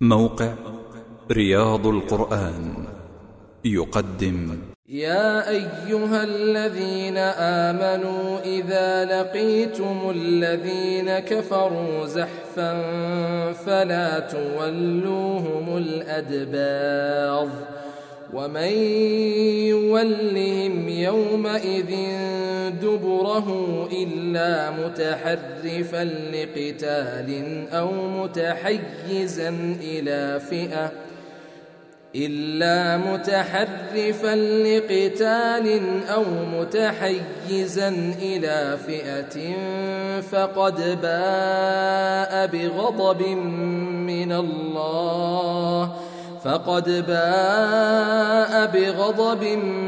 موقع رياض القرآن يقدم. يا أيها الذين آمنوا إذا لقيتم الذين كفروا زحفا فلا تولوهم الأدبار ومن يولهم يومئذ دبره إلا متحرفا لقتال أو متحيزا إلى فئة إلا متحرفا لقتال أو متحيزا إلى فئة فقد باء بغضب من الله فقد باء بغضب من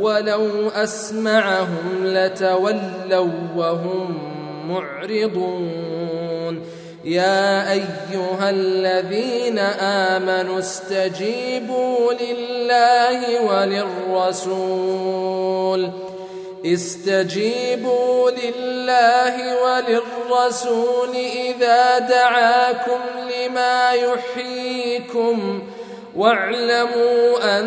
ولو أسمعهم لتولوا وهم معرضون. يا أيها الذين آمنوا استجيبوا لله وللرسول. استجيبوا لله وللرسول إذا دعاكم لما يحييكم. واعلموا أن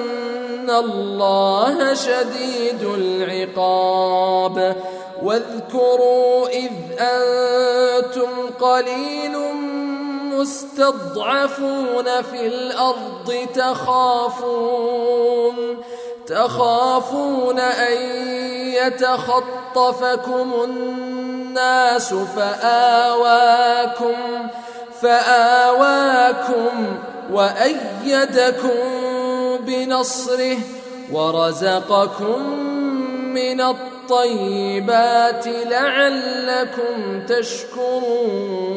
أن الله شديد العقاب واذكروا إذ أنتم قليل مستضعفون في الأرض تخافون تخافون أن يتخطفكم الناس فآواكم فآواكم وأيدكم بنصره ورزقكم من الطيبات لعلكم تشكرون.